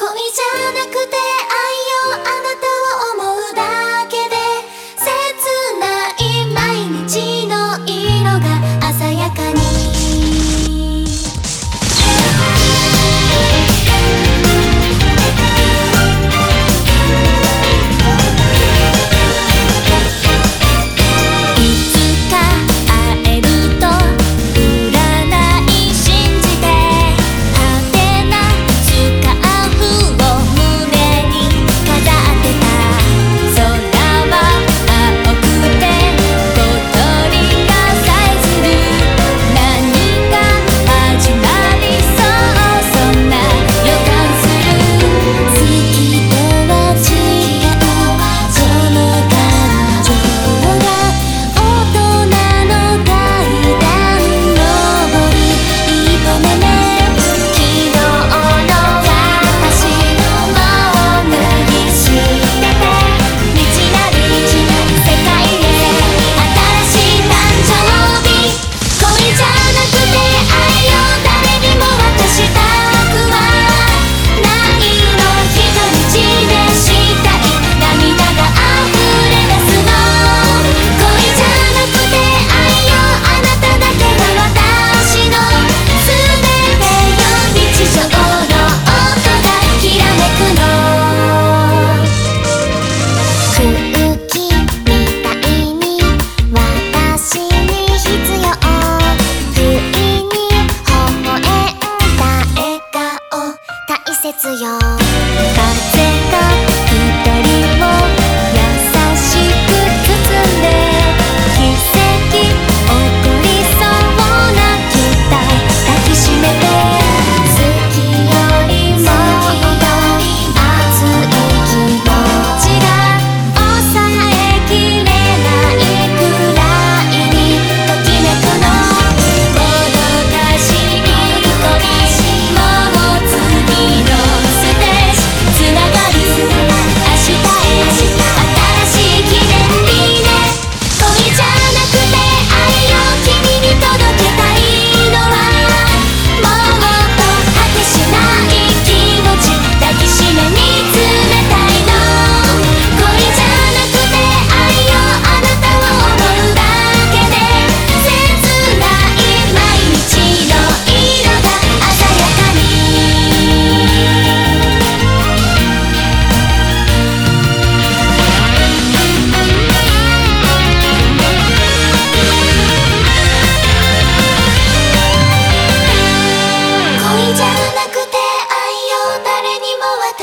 恋じゃなくて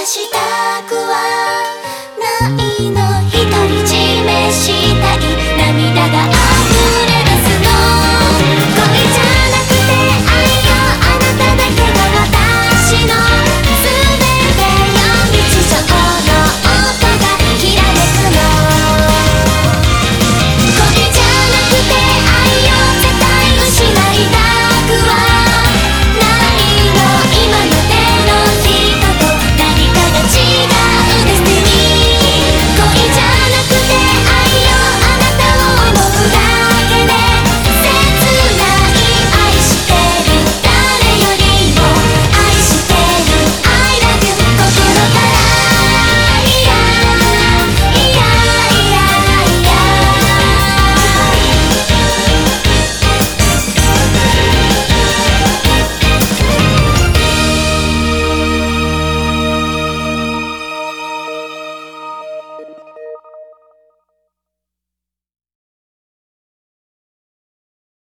したくは